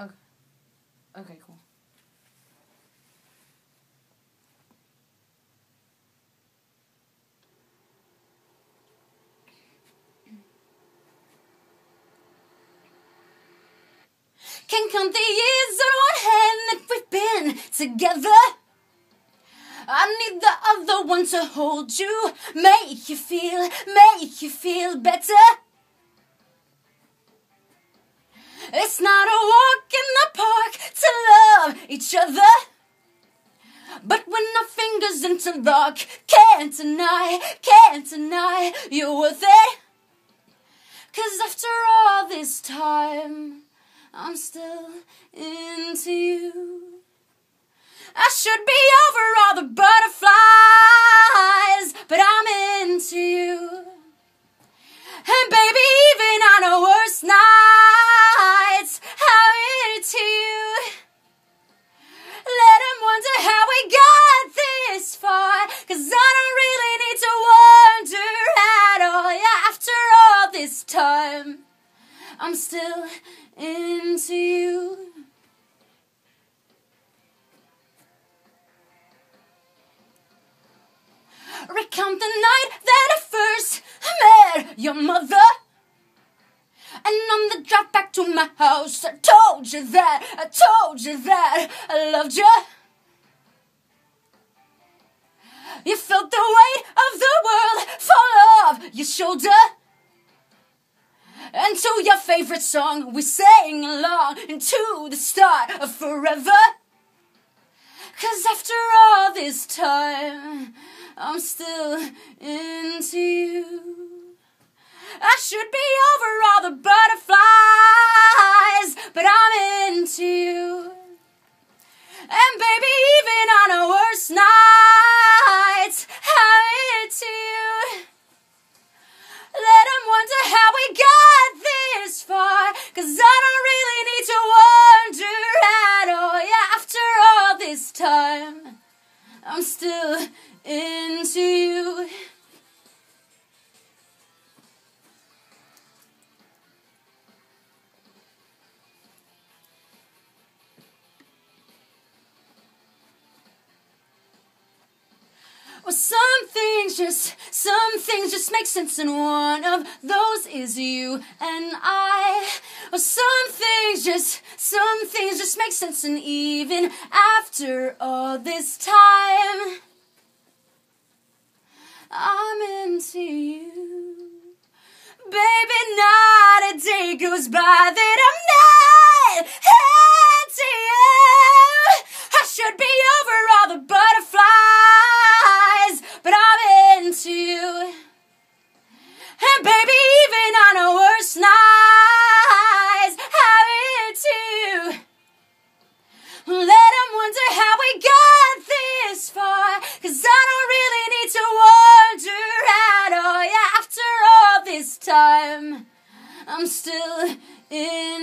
Okay. Okay, cool. Can count the years on one hand that we've been together. I need the other one to hold you, make you feel, make you feel better. Each other. But when our fingers interlock, can't deny, can't deny you're worth it. Cause after all this time, I'm still into you. I should be over all the butterflies, I'm still into you. Recount the night that I first met your mother. And on the drive back to my house, I told you that, I told you that I loved you. You felt the weight of the world fall off your shoulder. And to your favorite song, we sang along into the start of forever. Cause after all this time, I'm still into you. I should be I'm still into you. Some things just, some things just make sense, and one of those is you and I. Well, some things just, some things just make sense, and even after all this time, I'm into you. Baby, not a day goes by to you. And baby, even on our worst nights, I read to you. Let them wonder how we got this far, cause I don't really need to wonder at all. Yeah, after all this time, I'm still in.